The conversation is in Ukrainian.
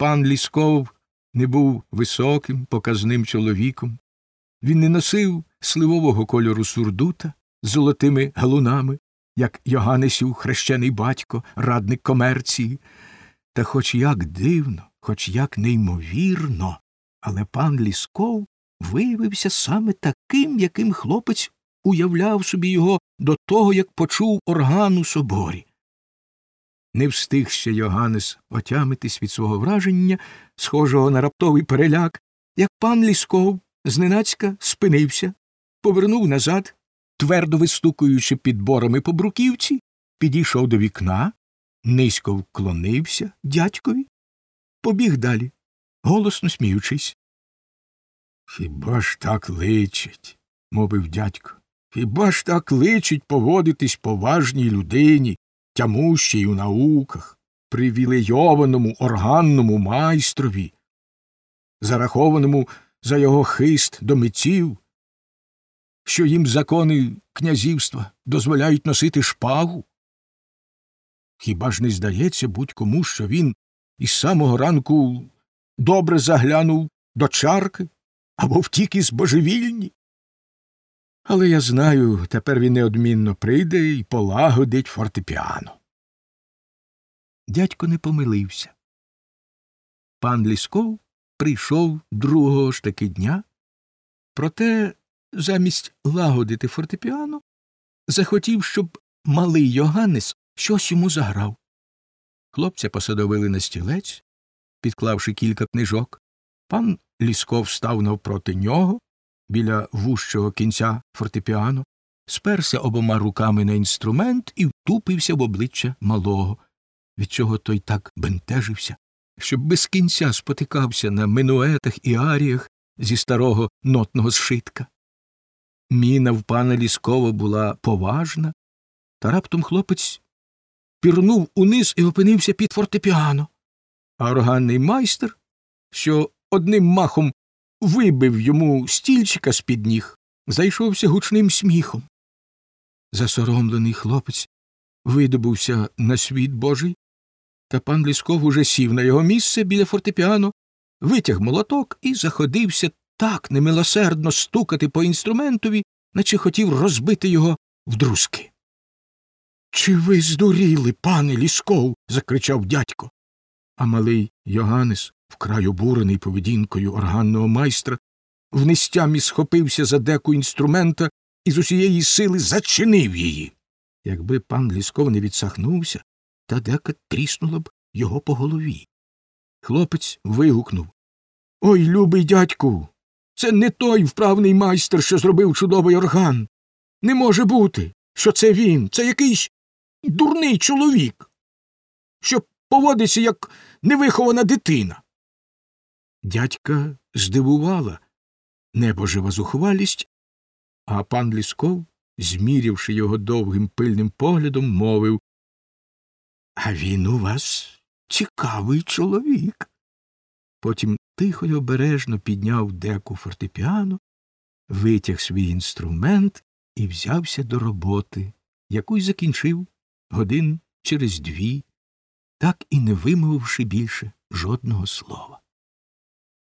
пан Лісков не був високим, показним чоловіком. Він не носив сливового кольору сурдута з золотими галунами, як Йоганнесів хрещений батько, радник комерції. Та хоч як дивно, хоч як неймовірно, але пан Лісков виявився саме таким, яким хлопець уявляв собі його до того, як почув орган у соборі. Не встиг ще Йоганнес отямитись від свого враження, схожого на раптовий переляк, як пан Лісков зненацька спинився, повернув назад, твердо вистукуючи підборами по бруківці, підійшов до вікна, низько вклонився дядькові, побіг далі, голосно сміючись. Хіба ж так личить, мовив дядько. Хіба ж так личить поводитись поважній людині, тямущій у науках, привілейованому органному майстрові, зарахованому за його хист до митців, що їм закони князівства дозволяють носити шпагу? Хіба ж не здається будь-кому, що він із самого ранку добре заглянув до чарки або втік із божевільні? Але я знаю, тепер він неодмінно прийде і полагодить фортепіано. Дядько не помилився. Пан Лісков прийшов другого ж таки дня, проте замість лагодити фортепіано захотів, щоб малий Йоганнес щось йому заграв. Хлопця посадовили на стілець, підклавши кілька книжок. Пан Лісков став навпроти нього біля вущого кінця фортепіано, сперся обома руками на інструмент і втупився в обличчя малого, від чого той так бентежився, щоб без кінця спотикався на минуетах і аріях зі старого нотного зшитка. Міна в пана Ліскова була поважна, та раптом хлопець пірнув униз і опинився під фортепіано. А органний майстер, що одним махом вибив йому стільчика з під ніг, зайшовся гучним сміхом. Засоромлений хлопець видобувся на світ божий, та пан Лісков уже сів на його місце біля фортепіано, витяг молоток і заходився так немилосердно стукати по інструментові, наче хотів розбити його вдрузки. Чи ви здуріли, пане Лісков? закричав дядько. А малий Йоганнес, вкрай обурений поведінкою органного майстра, в нестямі схопився за деку інструмента і з усієї сили зачинив її. Якби пан Лісков не відсахнувся, та дека тріснула б його по голові. Хлопець вигукнув Ой, любий дядьку, це не той вправний майстер, що зробив чудовий орган. Не може бути, що це він, це якийсь дурний чоловік, що поводиться як невихована дитина. Дядька здивувала небожива зухвалість, а пан Лісков, змірявши його довгим пильним поглядом, мовив А він у вас цікавий чоловік. Потім тихо й обережно підняв деку фортепіано, витяг свій інструмент і взявся до роботи, яку й закінчив годин через дві, так і не вимовивши більше жодного слова.